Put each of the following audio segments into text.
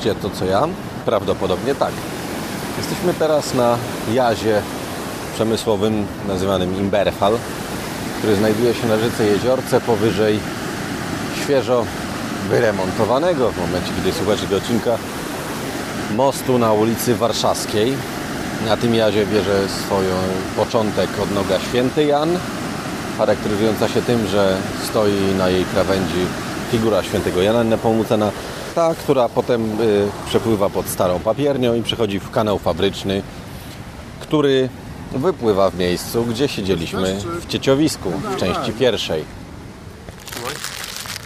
Słyszycie to, co ja? Prawdopodobnie tak. Jesteśmy teraz na jazie przemysłowym nazywanym Imberfal, który znajduje się na rzece Jeziorce powyżej świeżo wyremontowanego w momencie, kiedy słuchacie do odcinka mostu na ulicy Warszawskiej. Na tym jazie bierze swoją początek odnoga Święty Jan, charakteryzująca się tym, że stoi na jej krawędzi figura świętego Jana Nepomucena, ta, która potem y, przepływa pod starą papiernią i przechodzi w kanał fabryczny, który wypływa w miejscu, gdzie siedzieliśmy w Cieciowisku, w części pierwszej.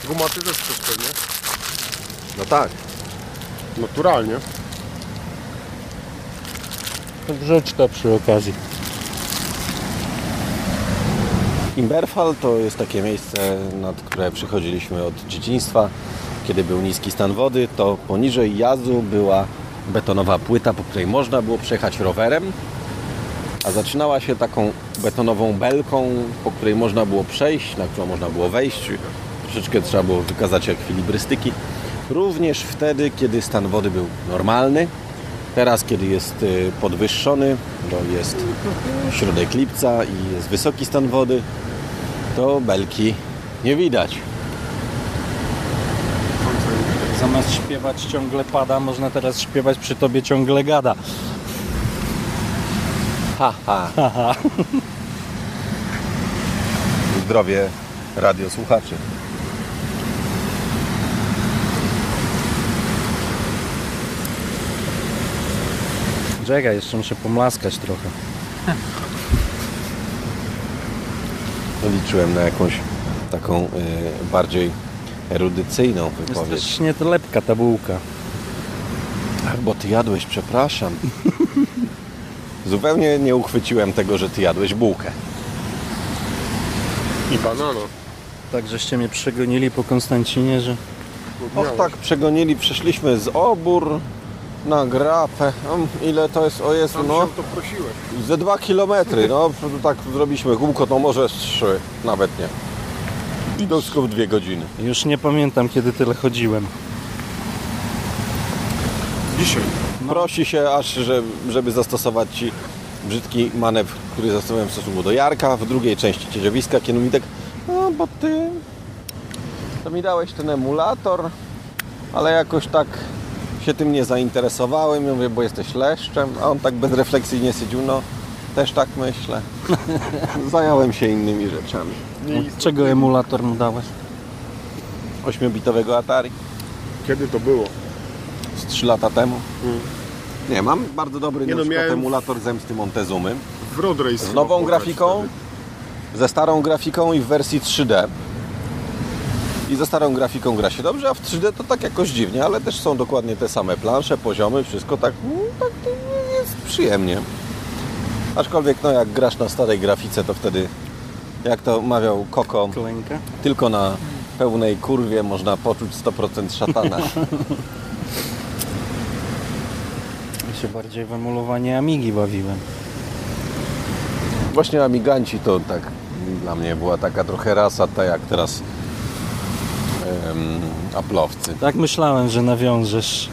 Gumaty też chcesz pewnie? No tak. Naturalnie. Grzeczka przy okazji. Imberfal to jest takie miejsce, nad które przychodziliśmy od dzieciństwa. Kiedy był niski stan wody, to poniżej jazu była betonowa płyta, po której można było przejechać rowerem, a zaczynała się taką betonową belką, po której można było przejść, na którą można było wejść. Troszeczkę trzeba było wykazać ekwilibrystyki. Również wtedy, kiedy stan wody był normalny. Teraz, kiedy jest y, podwyższony, bo jest środek lipca i jest wysoki stan wody, to belki nie widać. Zamiast śpiewać ciągle pada, można teraz śpiewać przy tobie ciągle gada. Ha, ha. Zdrowie radiosłuchaczy. Czekaj, jeszcze muszę pomlaskać trochę. Liczyłem na jakąś taką y, bardziej erudycyjną Jest wypowiedź. też nie to lepka ta bułka. Ach, bo ty jadłeś, przepraszam. Zupełnie nie uchwyciłem tego, że ty jadłeś bułkę. I banana. Tak, żeście mnie przegonili po Konstancinie, że... Och tak, przegonili, przeszliśmy z obór na grapę. Um, ile to jest? O Jezu, no. to prosiłeś. Ze dwa kilometry, no. Tak zrobiliśmy kółko, to może z trzy, nawet nie. I wszystko w dwie godziny. Już nie pamiętam, kiedy tyle chodziłem. Dzisiaj. Prosi się aż, że, żeby zastosować Ci brzydki manewr, który zastosowałem w stosunku do Jarka w drugiej części ciedziowiska, kiedy mi tak, no bo Ty to mi dałeś ten emulator, ale jakoś tak się tym nie zainteresowałem. Ja mówię, bo jesteś leszczem, a on tak bezrefleksyjnie siedził, no też tak myślę. Zająłem się innymi rzeczami. Czego emulator mu dałeś? 8-bitowego Atari Kiedy to było? z 3 lata temu. Mm. Nie, mam bardzo dobry Nie no, miałem- emulator Zemsty Montezumy. W Road Race Z nową grafiką, wtedy. ze starą grafiką i w wersji 3D. I ze starą grafiką gra się dobrze, a w 3D to tak jakoś dziwnie, ale też są dokładnie te same plansze, poziomy, wszystko tak, no, tak to jest przyjemnie. Aczkolwiek no jak grasz na starej grafice, to wtedy, jak to mawiał Koko, Klęka? tylko na pełnej kurwie można poczuć 100% szatana. Ja się bardziej w emulowanie Amigi bawiłem. Właśnie Amiganci to tak dla mnie była taka trochę rasa, ta jak teraz um, Apple'owcy. Tak myślałem, że nawiążesz.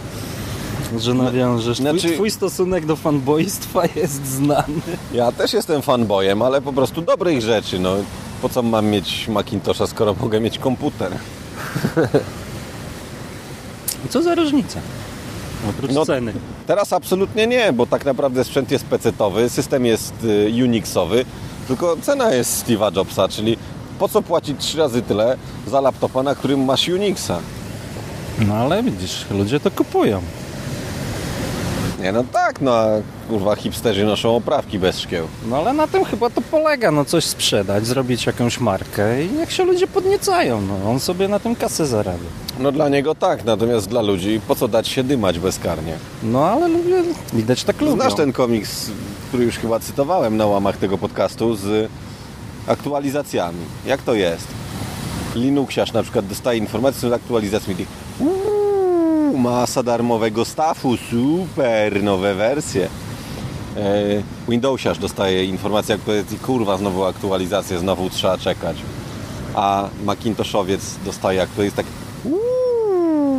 Że nawiążesz. Twój, znaczy- twój stosunek do fanboystwa jest znany. Ja też jestem fanboyem, ale po prostu dobrych rzeczy. No, po co mam mieć Macintosha, skoro mogę mieć komputer? Co za różnica? Oprócz No- ceny. Teraz absolutnie nie, bo tak naprawdę sprzęt jest PC-towy, system jest y, Unixowy, tylko cena jest Steve'a Jobsa, czyli po co płacić trzy razy tyle za laptopa, na którym masz Unixa? No ale widzisz, ludzie to kupują. Nie, no tak, no a kurwa hipsterzy noszą oprawki bez szkieł. No ale na tym chyba to polega, no coś sprzedać, zrobić jakąś markę i niech się ludzie podniecają, no on sobie na tym kasę zarabia. No dla niego tak, natomiast dla ludzi po co dać się dymać bezkarnie? No ale ludzie, widać tak lubią. Znasz ten komiks, który już chyba cytowałem na łamach tego podcastu z aktualizacjami. Jak to jest? Linuxiarz na przykład dostaje informację z aktualizacjami. Uuu, masa darmowego stafu, super, nowe wersje. E, Windowsiarz dostaje informację, kurwa, znowu aktualizację, znowu trzeba czekać. A Macintoshowiec dostaje aktualizację tak, uuu,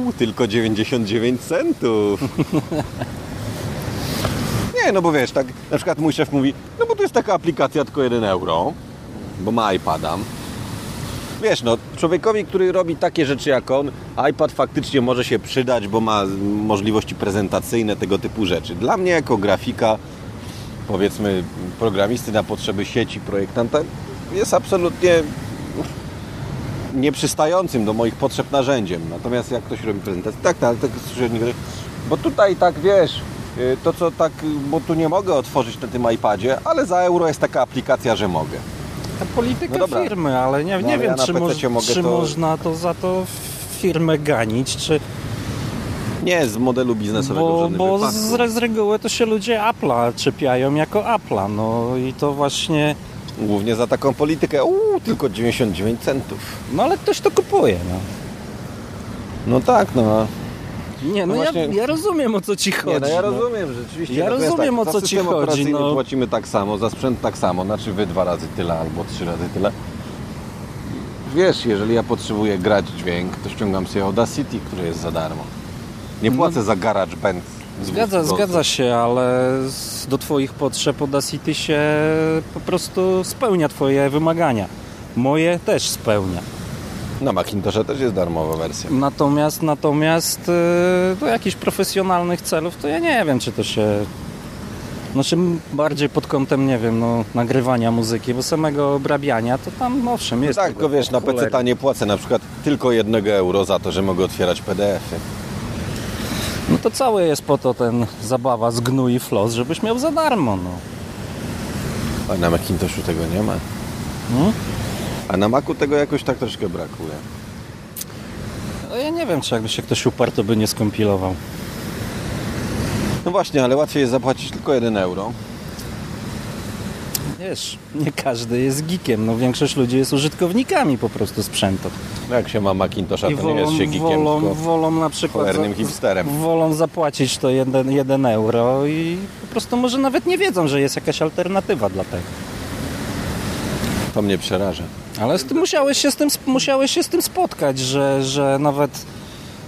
Uuu, tylko 99 centów. Nie, no bo wiesz, tak na przykład mój szef mówi, no bo to jest taka aplikacja tylko 1 euro, bo ma iPada. Wiesz, no człowiekowi, który robi takie rzeczy jak on, iPad faktycznie może się przydać, bo ma możliwości prezentacyjne, tego typu rzeczy. Dla mnie jako grafika, powiedzmy programisty na potrzeby sieci, projektanta, jest absolutnie nieprzystającym do moich potrzeb narzędziem. Natomiast jak ktoś robi prezentację, tak, tak, tak, bo tutaj tak wiesz, y, to co tak, bo tu nie mogę otworzyć na tym iPadzie, ale za euro jest taka aplikacja, że mogę. Ta polityka No firmy, ale nie, No, nie ale wiem, ja czy, moż, czy to- można to za to firmę ganić, czy... Nie z modelu biznesowego Bo, bo wypadku. z, z reguły to się ludzie Apple'a czepiają jako Apple'a, no i to właśnie... Głównie za taką politykę, uuu, tylko 99 centów. No ale ktoś to kupuje, no. No tak, no. Nie, no No ja, właśnie- ja rozumiem o co ci chodzi. Nie, no ja no. rozumiem, rzeczywiście. Ja Natomiast rozumiem, tak, o co ci chodzi, no. płacimy tak samo, za sprzęt tak samo, znaczy wy dwa razy tyle albo trzy razy tyle. Wiesz, jeżeli ja potrzebuję grać dźwięk, to ściągam sobie Audacity, które jest za darmo. Nie No. płacę za GarageBand. Zgadza, zgadza się, ale do Twoich potrzeb Audacity się po prostu spełnia Twoje wymagania. Moje też spełnia. Na Macintosha też jest darmowa wersja. Natomiast, natomiast yy, do jakichś profesjonalnych celów to ja nie wiem, czy to się... Znaczy bardziej pod kątem, nie wiem, no, nagrywania muzyki, bo samego obrabiania to tam owszem jest. tak, tego tylko wiesz, na. PC nie płacę na przykład tylko jednego euro za to, że mogę otwierać PDF-y. No to całe jest po to ten zabawa z gnu i flos, żebyś miał za darmo, no. A na Macintoshu tego nie ma. Hmm? A na Macu tego jakoś tak troszkę brakuje. No ja nie wiem, czy jakby się ktoś uparł, to by nie skompilował. No właśnie, ale łatwiej jest zapłacić tylko 1 euro. Wiesz, nie każdy jest geekiem, no większość ludzi jest użytkownikami po prostu sprzętu. No Jak się ma Macintosha, I to nie jest się geekiem, wolą, tylko wolą na przykład cholernym hipsterem. wolą zapłacić to 1 jeden euro i po prostu może nawet nie wiedzą, że jest jakaś alternatywa dla tego. to mnie przeraża. Ale z tym musiałeś się z tym, musiałeś się z tym spotkać, że, że nawet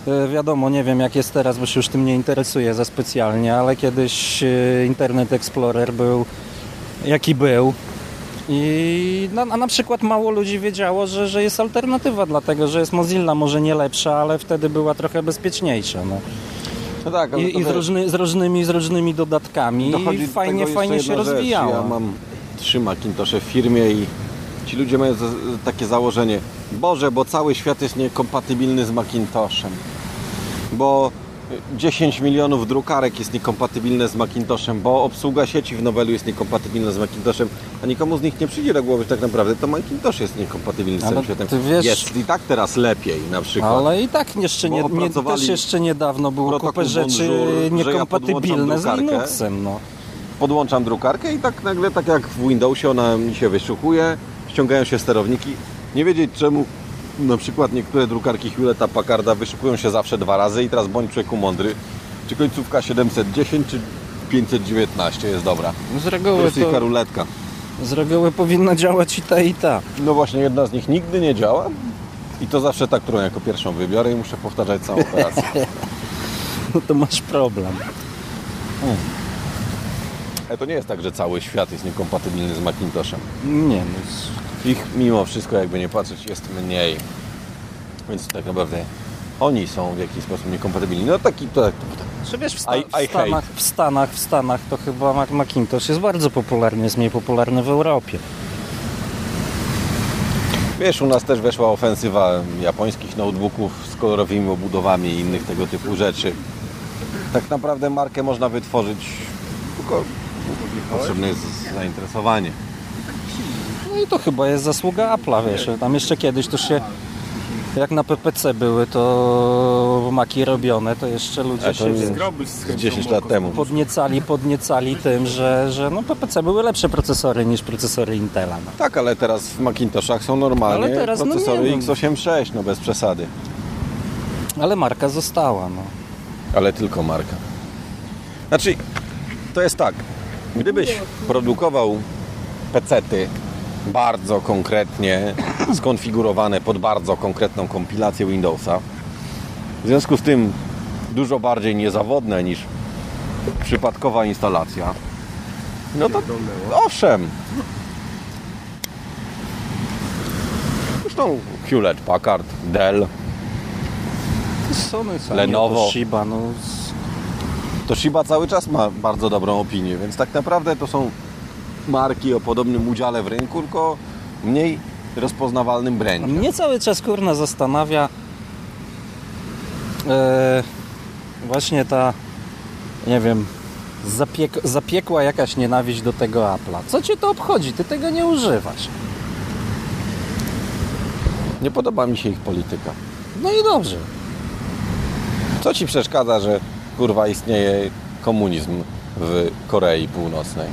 e, wiadomo, nie wiem jak jest teraz, bo się już tym nie interesuje za specjalnie, ale kiedyś e, Internet Explorer był jaki był. I na, a na przykład mało ludzi wiedziało, że, że jest alternatywa, dlatego że jest Mozilla może nie lepsza, ale wtedy była trochę bezpieczniejsza. No. No tak, I, i z, różny, z, różnymi, z różnymi dodatkami i fajnie, fajnie się rzecz. rozwijała. Ja mam trzy Macintoshe w firmie i ci ludzie mają za- takie założenie Boże, bo cały świat jest niekompatybilny z Macintoshem. Bo 10 milionów drukarek jest niekompatybilne z Macintoshem, bo obsługa sieci w Novelu jest niekompatybilna z Macintoshem, a nikomu z nich nie przyjdzie do głowy, że tak naprawdę to Macintosh jest niekompatybilny z całym światem. wiesz- Jest i tak teraz lepiej na przykład. Ale i tak jeszcze nie, nie, też jeszcze niedawno było kupę rzeczy Bonjour, że ja niekompatybilne z. Linuxem. No. podłączam drukarkę i tak nagle, tak jak w Windowsie, ona mi się wyszukuje, ściągają się sterowniki. Nie wiedzieć czemu na przykład niektóre drukarki Hewletta Packarda wyszukują się zawsze dwa razy i teraz bądź człowieku mądry, czy końcówka 710 czy 519 jest dobra. Z To reguły, jest to, ruletka. z reguły powinna działać i ta i ta. No właśnie jedna z nich nigdy nie działa i to zawsze ta, którą jako pierwszą wybiorę i muszę powtarzać całą operację. No to masz problem. Ale to nie jest tak, że cały świat jest niekompatybilny z Macintoshem. Nie no. Ich mimo wszystko, jakby nie patrzeć, jest mniej. Więc tak naprawdę oni są w jakiś sposób niekompatybilni. No taki to, tak, Czy wiesz, w, sta- I- w, I Stanach, w Stanach, w Stanach to chyba Mac- Macintosh jest bardzo popularny, jest mniej popularny w Europie. Wiesz, u nas też weszła ofensywa japońskich notebooków z kolorowymi obudowami i innych tego typu rzeczy. Tak naprawdę markę można wytworzyć, tylko potrzebne jest zainteresowanie. No i to chyba jest zasługa Apple'a, wiesz, tam jeszcze kiedyś to się, jak na PPC były to maki robione, to jeszcze ludzie A to się jest- z chęcią 10 lat temu. podniecali, podniecali tym, że, że no PPC były lepsze procesory niż procesory Intela. No. Tak, ale teraz w Macintoshach są normalnie Ale teraz, no nie procesory wiem. x86, no bez przesady. Ale marka została, no. Ale tylko marka. Znaczy, to jest tak. Gdybyś produkował pecety bardzo konkretnie skonfigurowane pod bardzo konkretną kompilację Windowsa, W związku z tym dużo bardziej niezawodne niż przypadkowa instalacja. No to owszem. Zresztą Hewlett Packard, Dell, Sony, Lenovo. Toshiba, no Toshiba cały czas ma bardzo dobrą opinię, więc tak naprawdę to są marki o podobnym udziale w rynku, tylko mniej rozpoznawalnym brandzie. Mnie cały czas kurna zastanawia e, właśnie ta, nie wiem, zapiek, zapiekła jakaś nienawiść do tego Apple'a. Co cię to obchodzi? Ty tego nie używasz. Nie podoba mi się ich polityka. No i dobrze. Co ci przeszkadza, że kurwa istnieje komunizm w Korei Północnej?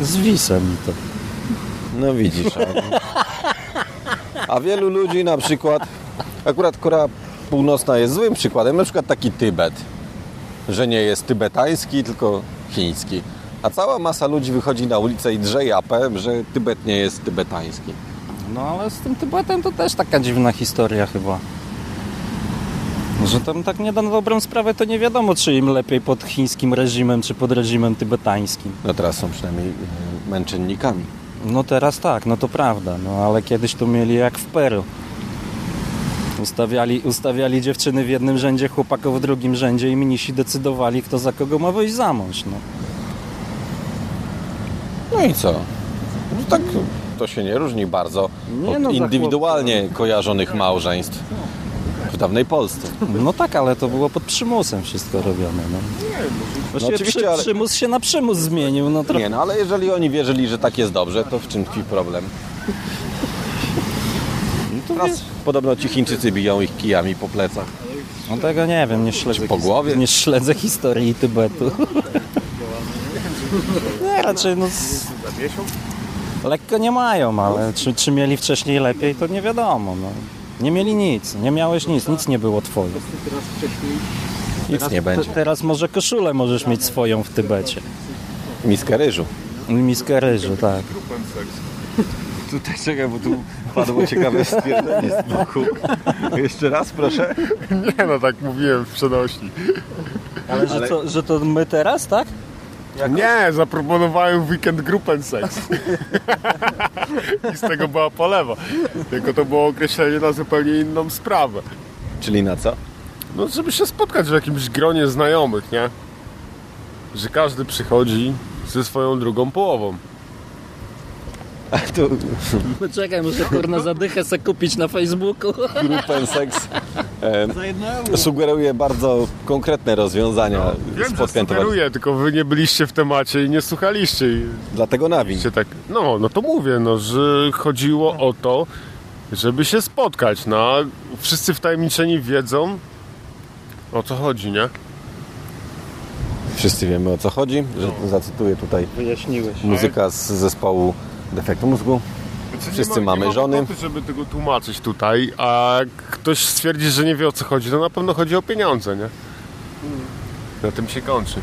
Zwisa mi to. No widzisz. A, a wielu ludzi na przykład, akurat Korea Północna jest złym przykładem, na przykład taki Tybet, że nie jest tybetański, tylko chiński. A cała masa ludzi wychodzi na ulicę i drze japę, że Tybet nie jest tybetański. No ale z tym Tybetem to też taka dziwna historia chyba. Że tam tak nie na dobrą sprawę to nie wiadomo, czy im lepiej pod chińskim reżimem, czy pod reżimem tybetańskim. No teraz są przynajmniej y, męczennikami. No teraz tak, no to prawda, no ale kiedyś to mieli jak w Peru. Ustawiali, ustawiali dziewczyny w jednym rzędzie, chłopaków w drugim rzędzie i mnisi decydowali, kto za kogo ma wyjść za mąż. No. No i co? No tak to się nie różni bardzo Nie od no, indywidualnie kojarzonych małżeństw w dawnej Polsce. no tak, ale to było pod przymusem wszystko robione. No. Właściwie oczywiście, przy, ale- przymus się na przymus zmienił. No, trochę Nie, no ale jeżeli oni wierzyli, że tak jest dobrze, to w czym tkwi problem? Teraz podobno ci Chińczycy biją ich kijami po plecach. No tego nie wiem, nie śledzę, po his- głowie? nie śledzę historii Tybetu. nie, raczej no, z... lekko nie mają, ale czy, czy mieli wcześniej lepiej, to nie wiadomo. No. Nie mieli nic, nie miałeś nic, nic nie było twoje. Nic nie będzie. Te- teraz może koszulę możesz mieć swoją w Tybecie. Miskę ryżu. Miskę ryżu, tak. Tutaj czekaj, bo tu padło ciekawe stwierdzenie z boku. Jeszcze raz proszę. Nie no, tak mówiłem w przenośni. Ale, że, Co, że to my teraz, tak? Nie, zaproponowałem weekend grupę seks. I z tego była polewa. Tylko to było określenie na zupełnie inną sprawę. Czyli na co? No, żeby się spotkać w jakimś gronie znajomych, nie? Że każdy przychodzi ze swoją drugą połową. A tu No czekaj, muszę kurna zadychę sobie kupić na Facebooku. grupę seks sugeruje bardzo konkretne rozwiązania Wiem, spotkań towarzyskich. sugeruję, tylko wy nie byliście w temacie i nie słuchaliście. I Dlatego nawin. tak, no, no to mówię, no, że chodziło o to, żeby się spotkać, no, a wszyscy wtajemniczeni wiedzą, o co chodzi, nie? Wszyscy wiemy o co chodzi, że zacytuję tutaj Wyjaśniłeś. muzyka z zespołu Defektu Mózgu. Wszyscy nie mamy mam żony. ochoty, żeby tego tłumaczyć tutaj, a ktoś stwierdzi, że nie wie o co chodzi, to na pewno chodzi o pieniądze, nie? Na tym się kończy.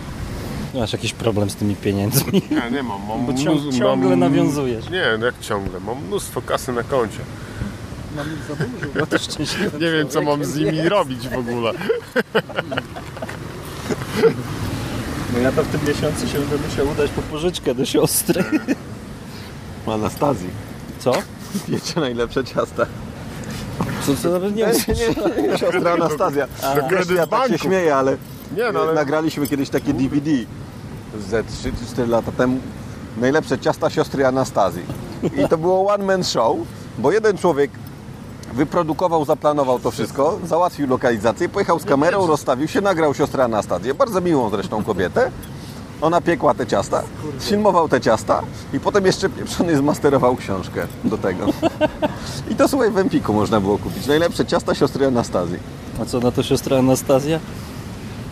Masz jakiś problem z tymi pieniędzmi? Nie, nie mam. mam Bo ciąg- mnóstwo- ciągle nawiązujesz. Nie, no jak ciągle. Mam mnóstwo kasy na koncie. No to szczęśliwy Nie wiem, co mam z nimi robić w ogóle. No ja to w tym miesiącu się będę musiał udać po pożyczkę do siostry. Anastazji. Co? Wiecie najlepsze ciasta. Co, co nawet nie Nie, nie, nie, siostra Anastazja. Ja tak się śmieję, ale, Nie, no ale- nagraliśmy kiedyś takie DVD ze 3 czy 4 lata temu. Najlepsze ciasta siostry Anastazji. I to było one man show, bo jeden człowiek wyprodukował, zaplanował to wszystko, załatwił lokalizację, pojechał z kamerą, rozstawił się, nagrał siostrę Anastazję, bardzo miłą zresztą kobietę. Ona piekła te ciasta, filmował te ciasta i potem jeszcze pieprzony zmasterował książkę do tego. I to słuchaj w Empiku można było kupić. Najlepsze ciasta siostry Anastazji. A co na to siostra Anastazja?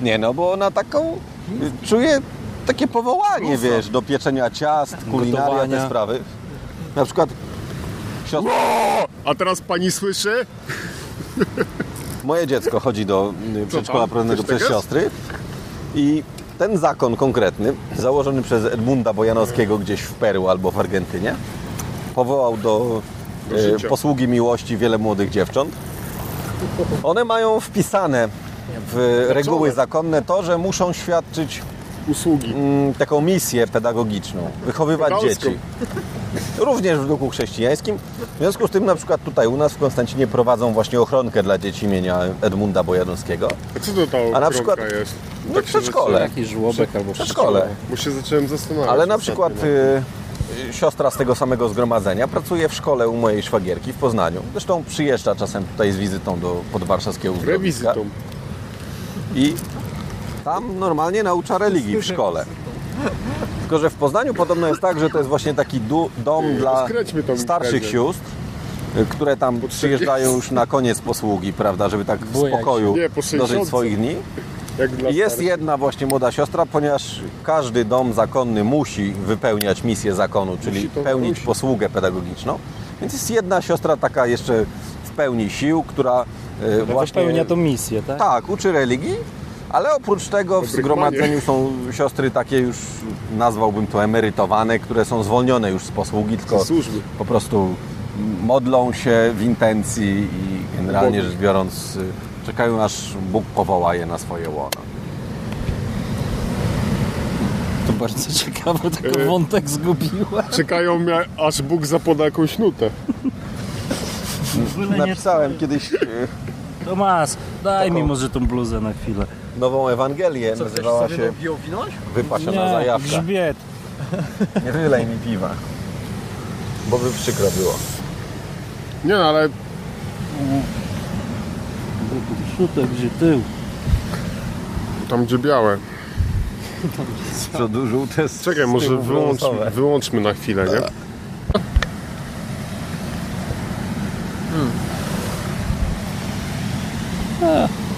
Nie no, bo ona taką czuje takie powołanie, wiesz, do pieczenia ciast, kulinaria, Gotowania. te sprawy. Na przykład siostra, A teraz pani słyszy? moje dziecko chodzi do przedszkola prowadzonego Coś przez siostry i ten zakon konkretny, założony przez Edmunda Bojanowskiego gdzieś w Peru albo w Argentynie, powołał do Do życia. posługi miłości wiele młodych dziewcząt One mają wpisane w reguły zakonne to, że muszą świadczyć Usługi. mm, taką misję pedagogiczną, wychowywać Pedalską. dzieci. Również w duchu chrześcijańskim. W związku z tym na przykład tutaj u nas w Konstancinie prowadzą właśnie ochronkę dla dzieci imienia Edmunda Bojanowskiego. A co to ta A na przykład- jest? No Tak w przedszkole. Jakiś żłobek albo W przedszkole. Bo się zacząłem zastanawiać. Ale na przykład y, y, siostra z tego samego zgromadzenia pracuje w szkole u mojej szwagierki w Poznaniu. Zresztą przyjeżdża czasem tutaj z wizytą do podwarszawskiego. Rewizytą. I tam normalnie naucza religii w szkole. Tylko, że w Poznaniu podobno jest tak, że to jest właśnie taki du- dom dla starszych imprezę. sióstr, y, które tam przyjeżdżają już na koniec posługi, prawda, żeby tak w spokoju Nie, dożyć 60. swoich dni. Jak dla I jest starszych. jedna właśnie młoda siostra, ponieważ każdy dom zakonny musi wypełniać misję zakonu, czyli pełnić musi. posługę pedagogiczną. Więc jest jedna siostra taka jeszcze w pełni sił, która y, właśnie Wypełnia tą misję, tak? tak, uczy religii, ale oprócz tego w zgromadzeniu są siostry takie już, nazwałbym to emerytowane, które są zwolnione już z posługi, tylko po prostu modlą się w intencji i generalnie rzecz biorąc czekają aż Bóg powoła je na swoje łono. To bardzo ciekawe, tylko Y- wątek zgubiła. Czekają mnie, aż Bóg zapoda jakąś nutę. Napisałem kiedyś y, Tomas, daj mi Taką- może tą bluzę na chwilę. nową Ewangelię, nazywała się Wypasiona zajawka. grzbiet. Nie wylej mi piwa, bo by przykro było. Nie no, ale Szutek, gdzie tył. tam gdzie białe. Z przodu żółte, z Czekaj, może tyłu wyłączmy, na chwilę, nie?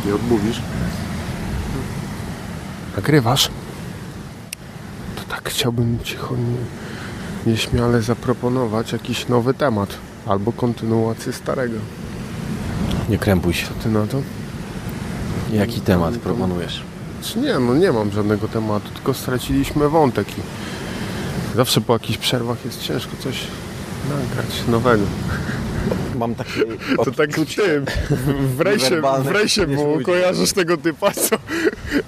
Nie odmówisz? Nagrywasz? To tak chciałbym cicho nie, nieśmiale zaproponować jakiś nowy temat. Albo kontynuację starego. Nie krępuj się. Ty na to? Jaki temat proponujesz? Czy nie, no nie mam żadnego tematu, tylko straciliśmy wątek i zawsze po jakichś przerwach jest ciężko coś nagrać nowego. Mam takie To tak w tym, w- rejsie, w rejsie było, kojarzysz tego typa, co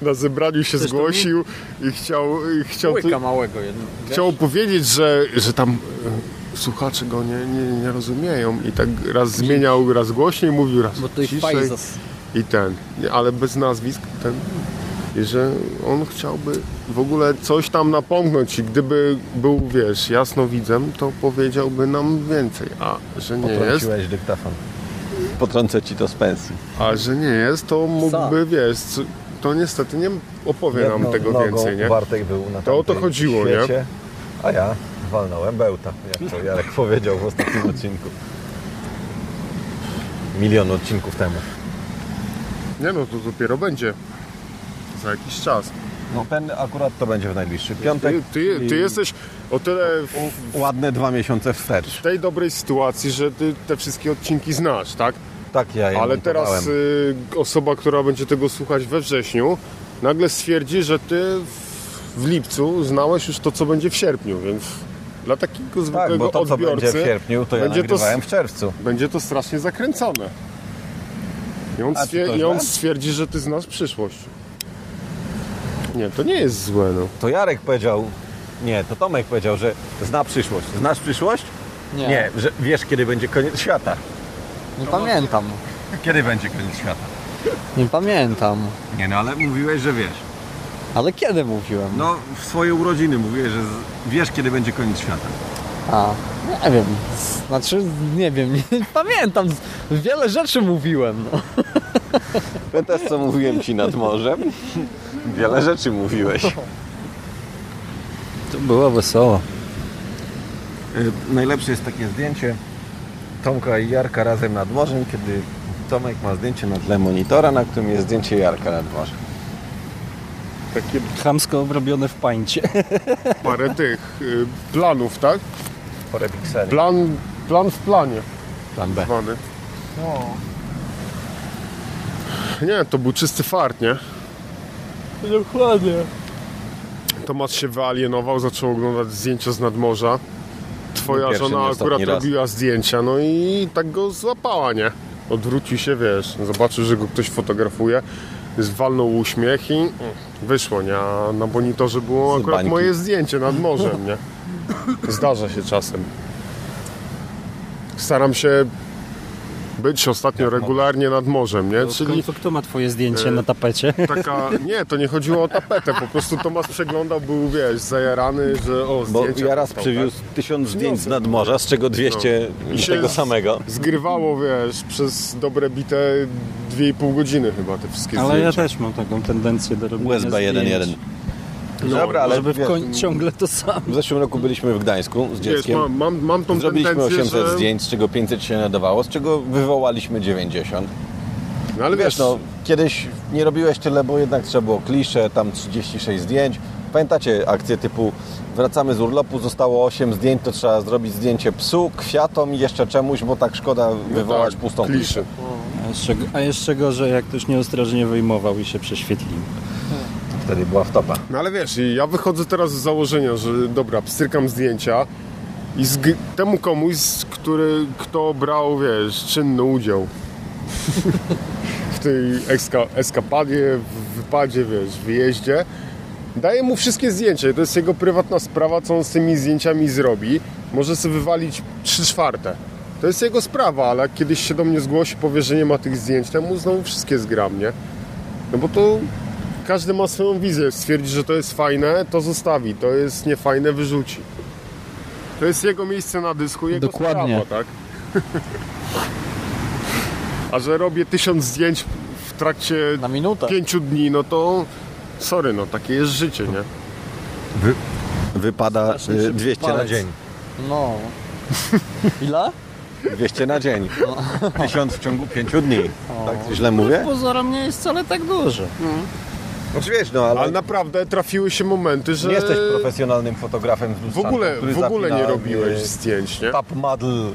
na zebraniu się zgłosił i chciał, i chciał, tu, małego jedno. chciał powiedzieć, że, że tam e, słuchacze go nie, nie, nie rozumieją i tak raz zmieniał, raz głośniej mówił, raz Bo to ciszej. fajzas. I ten, nie, ale bez nazwisk ten, że on chciałby w ogóle coś tam napomknąć i gdyby był, wiesz, jasnowidzem, to powiedziałby nam więcej, a że nie jest, Potrąciłeś dyktafon. Potrącę ci to z pensji. a że nie jest, to mógłby, wiesz, co- to niestety nie opowie nam Jedną tego nogą więcej, nie? Bartek był na To o to chodziło, nie? świecie, A ja walnąłem bełta, jak to Jarek powiedział w ostatnim odcinku. Milion odcinków temu. Nie no, to dopiero będzie za jakiś czas. No ten akurat to będzie w najbliższy piątek. Ty, ty, ty jesteś o tyle w Ładne dwa miesiące wstecz. tej dobrej sytuacji, że ty te wszystkie odcinki znasz, tak? Tak ja je Ale teraz y, osoba, która będzie tego słuchać we wrześniu, nagle stwierdzi, że ty w, w lipcu znałeś już to, co będzie w sierpniu, więc dla takiego Tak, zwykłego bo to co odbiorcy będzie w sierpniu, to ja będzie to w czerwcu. będzie to strasznie zakręcone. I on, stwier- I on stwierdzi, że ty znasz przyszłość. Nie, to nie jest złe, no. To Jarek powiedział, nie, to Tomek powiedział, że zna przyszłość. Znasz przyszłość? Nie, nie, Nie, że wiesz kiedy będzie koniec świata. pamiętam. Kiedy będzie koniec świata? Nie pamiętam. Nie no, ale mówiłeś, że wiesz. Ale kiedy mówiłem? No, w swoje urodziny mówiłeś, że z- wiesz kiedy będzie koniec świata. A, nie wiem. Znaczy, nie wiem, nie pamiętam. Wiele rzeczy mówiłem. No. Pamiętasz co mówiłem ci nad morzem? Wiele rzeczy mówiłeś. To było wesoło. Y, Najlepsze jest takie zdjęcie Tomka i Jarka razem nad morzem, kiedy Tomek ma zdjęcie na tle monitora, na którym jest zdjęcie Jarka nad morzem. Takie Chamsko obrobione w pańcie. parę tych y, planów, tak? Porę pikseli. Plan, plan w planie Plan B. zwany. Nie, to był czysty fart, nie? Dokładnie. Tomasz się wyalienował, zaczął oglądać zdjęcia z nadmorza. Twoja pierwszy, żona akurat raz. robiła zdjęcia, no i tak go złapała, nie? odwrócił się, wiesz, zobaczył, że go ktoś fotografuje, zwalnął uśmiech i wyszło, nie? A na monitorze było Z akurat bańki. moje zdjęcie nad morzem, nie? Zdarza się czasem. Staram się być ostatnio regularnie nad morzem, nie? W Czyli końcu kto ma twoje zdjęcie E, na tapecie? taka, nie, to nie chodziło o tapetę, po prostu Tomasz przeglądał, był, wiesz, zajarany, że o, Bo ja raz przywiózł tak? tysiąc zdjęć z nadmorza, z czego 200 I się tego samego. Zgrywało, wiesz, przez dobre bite 2,5 godziny chyba te wszystkie Ale ja zdjęcia. też mam taką tendencję do robienia USB 1.1. zdjęć. Dobra, ale Żeby w koń... ciągle to samo. w zeszłym roku byliśmy w Gdańsku z dzieckiem. mam, mam, mam tą Zrobiliśmy tendencję, 800 że... zdjęć, z czego 500 się nadawało, z czego wywołaliśmy 90. No ale Wiesz, wiesz, no, kiedyś nie robiłeś tyle, bo jednak trzeba było klisze, tam 36 zdjęć. Pamiętacie akcję typu wracamy z urlopu, zostało 8 zdjęć, to trzeba zrobić zdjęcie psu, kwiatom i jeszcze czemuś, bo tak szkoda wywołać tak, pustą kliszę. kliszę. A jeszcze, a jeszcze gorzej, jak ktoś nieostrożnie wyjmował i się prześwietlił. Wtedy była wtopa. No ale wiesz, ja wychodzę teraz z założenia, że dobra, pstrykam zdjęcia i zg- temu komuś, który, kto brał, wiesz, czynny udział w tej eska- eskapadzie, w wypadzie, wiesz, w wyjeździe, daję mu wszystkie zdjęcia to jest jego prywatna sprawa, co on z tymi zdjęciami zrobi. Może sobie wywalić 3 czwarte. To jest jego sprawa, ale jak kiedyś się do mnie zgłosi, powie, że nie ma tych zdjęć, to ja mu znowu wszystkie zgram, nie? No bo to każdy ma swoją wizję. Stwierdzi, że to jest fajne, to zostawi. To jest niefajne, wyrzuci. To jest jego miejsce na dysku, jego Dokładnie. sprawa, tak? A że robię tysiąc zdjęć w trakcie Na minutę. pięciu dni, no to sorry, no takie jest życie, nie? Wypada Strasznie y, szybki 200 na palec. dzień. No. Ile? 200 na dzień. 1000 w ciągu 5 dni. Tak źle mówię? Pozorom nie jest wcale tak dużo. Znaczy wiesz, no ale, Ale naprawdę trafiły się momenty, że nie jesteś profesjonalnym fotografem z w ogóle, w ogóle nie robiłeś zdjęć, nie? Top model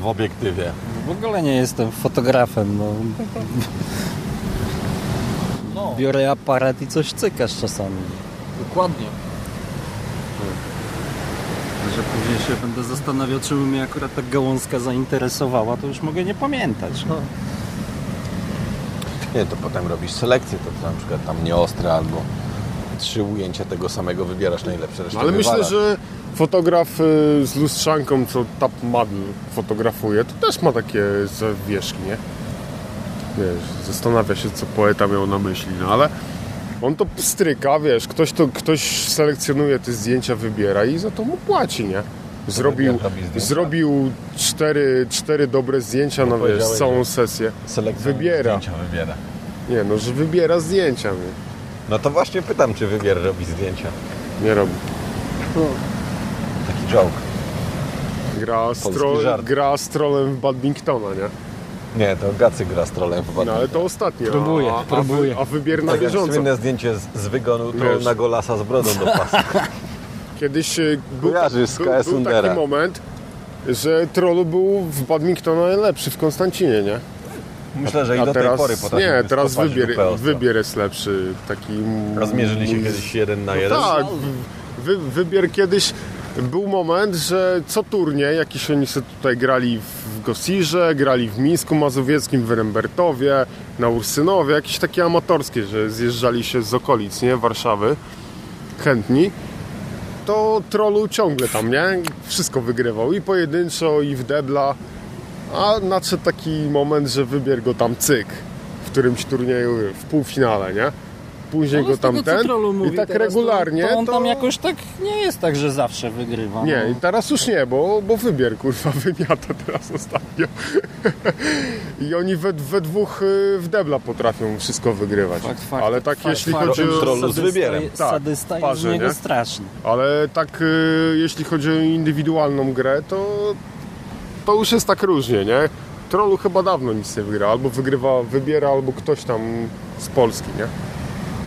w obiektywie. W ogóle nie jestem fotografem. No. No. Biorę aparat i coś cykasz czasami. Dokładnie. Że później się będę zastanawiał, czemu mnie akurat ta gałązka zainteresowała, to już mogę nie pamiętać. No. Nie, to potem robisz selekcję, to na przykład tam nieostre albo trzy ujęcia tego samego wybierasz najlepsze, resztę No, ale myślę, że fotograf y, z lustrzanką, co Top Model fotografuje, to też ma takie zawieszki, nie? Wiesz, zastanawia się, co poeta miał na myśli, no ale on to pstryka, wiesz, ktoś, to, ktoś selekcjonuje te zdjęcia, wybiera i za to mu płaci, nie? Zrobił, jak zrobił cztery, cztery dobre zdjęcia na wiesz, całą sesję. Wybiera. Zdjęcia wybiera. Nie, no, że wybiera zdjęcia, nie, No to właśnie pytam, czy wybier robi zdjęcia. nie robi. Taki joke. Gra z, tro, gra z trolem w Badmingtona, nie? Nie, to Gacy gra z trolem w No ale to ostatnio. Próbuję, a, próbuję. A, wy, a wybier na Tak jak bieżąco. słynne zdjęcie z, z wygonu troll na golasa z brodą do pasu. Kiedyś e, był, Kojarzysz z był, KS był taki moment, że trollu był w Badmingtona najlepszy w Konstancinie, nie? Myślę, że i do tej teraz, pory potrafi nie, teraz wybier, wybier jest lepszy. Taki Rozmierzyli się mój- kiedyś jeden na No jeden. tak, wy, wybier kiedyś był moment, że co turniej, jakiś oni sobie tutaj grali w Gosirze, grali w Mińsku Mazowieckim, w Rembertowie, na Ursynowie, jakieś takie amatorskie, że zjeżdżali się z okolic, nie, Warszawy, chętni, to trollu ciągle tam, nie, wszystko wygrywał i pojedynczo, i w debla, a nadszedł taki moment, że wybier go tam cyk, w którymś turnieju, w półfinale, nie, później No, go tam ten i tak regularnie To, to on to- tam jakoś tak nie jest tak, że zawsze wygrywa. Nie, no. i teraz już nie, bo, bo wybier kurwa wymiata teraz ostatnio. I oni we, we dwóch y, w debla potrafią wszystko wygrywać. Fakt, fakt, ale tak fakt, jeśli fakt. chodzi o... Trollu z Sadysta wybierem. jest- Tak, Sadysta jest parze, z niego nie? straszny. Ale tak y, jeśli chodzi o indywidualną grę, to to już jest tak różnie, nie? Trollu chyba dawno nic nie wygra. Albo wygrywa, wybiera, albo ktoś tam z Polski, nie?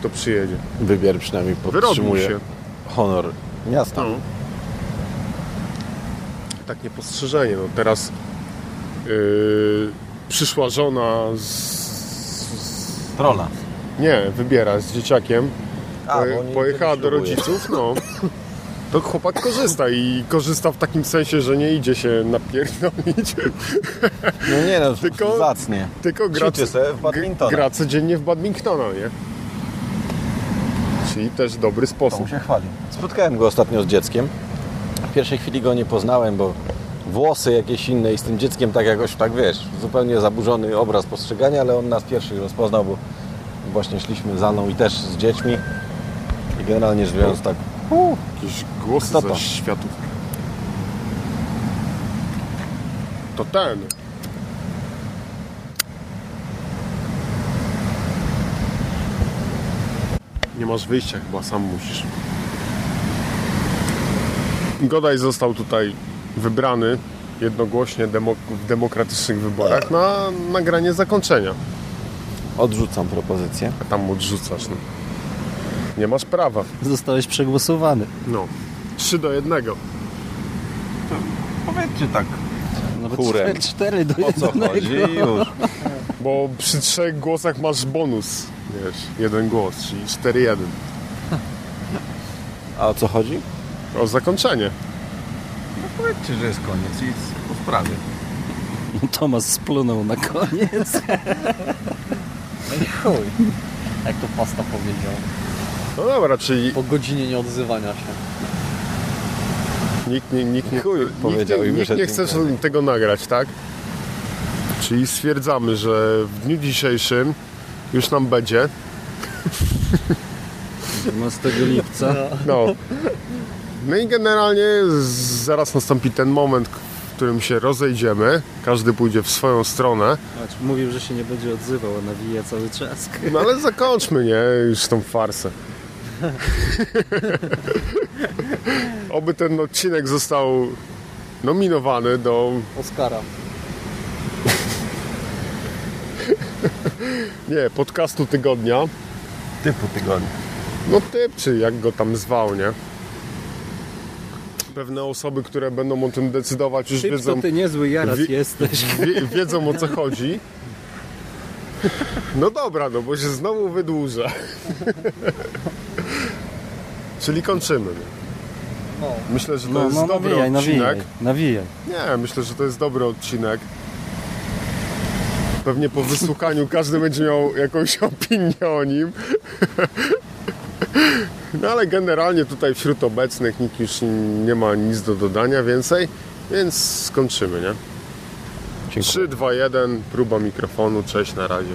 Kto przyjedzie. Wybier przynajmniej podtrzymuje się. honor miasta. No. Tak niepostrzeżenie. No teraz yy, przyszła żona z, z, Trolla. Nie, wybiera z dzieciakiem. A, pojechała do rodziców, no. To chłopak korzysta i korzysta w takim sensie, że nie idzie się napierdolić, No nie no, Tylko- zacnie. tylko gra, sobie w badmintona. gra codziennie w badmintona, nie? Czyli też dobry sposób. się chwali. Spotkałem go ostatnio z dzieckiem. W pierwszej chwili go nie poznałem, bo włosy jakieś inne i z tym dzieckiem tak jakoś, tak wiesz, zupełnie zaburzony obraz postrzegania, ale on nas pierwszych rozpoznał, bo właśnie szliśmy za mną i też z dziećmi. I generalnie rzecz biorąc tak, Jakieś głosy Kto to? ze światów. To ten. Nie masz wyjścia chyba, sam musisz. Godaj został tutaj wybrany jednogłośnie demo, w demokratycznych wyborach na nagranie zakończenia. odrzucam propozycję. A tam odrzucasz. No. Nie masz prawa. Zostałeś przegłosowany. No. 3 do 1. Powiedzcie tak. Nawet Chórem. 4, 4 do O co 1. chodzi? Już. Bo przy trzech głosach masz bonus, wiesz, jeden głos, czyli 4-1. A o co chodzi? O zakończenie. No powiedzcie, że jest koniec i po sprawie. Tomas splunął na koniec. No i chuj. Jak to pasta powiedział. No dobra, czyli Po godzinie nieodzywania się. nikt, nie- nikt, nie- Chuj nikt, powiedział i nikt nie chce tego nagrać, tak? Czyli stwierdzamy, że w dniu dzisiejszym już nam będzie. 12 lipca. No. No i generalnie z- zaraz nastąpi ten moment, w którym się rozejdziemy. Każdy pójdzie w swoją stronę. Patrz, Mówił, że się nie będzie odzywał, a nawija cały czas. No ale zakończmy, nie? Już tą farsę. Oby ten odcinek został nominowany do, Oskara. Nie, podcastu tygodnia. Typu tygodnia. No typ, czy jak go tam zwał, nie? Pewne osoby, które będą o tym decydować, już Typ, wiedzą, to ty niezły jaras Wi- jesteś. wie, wiedzą o co chodzi. No dobra, no bo się znowu wydłuża. Czyli kończymy. No. Myślę, że to No, jest no dobry nawijaj, odcinek. nawijaj, nawijaj. Nie, myślę, że to jest dobry odcinek. Pewnie po wysłuchaniu każdy będzie miał jakąś opinię o nim. No ale generalnie tutaj wśród obecnych nikt już nie ma nic do dodania więcej, więc skończymy, nie? Dziękuję. 3, 2, 1, próba mikrofonu, cześć, na razie.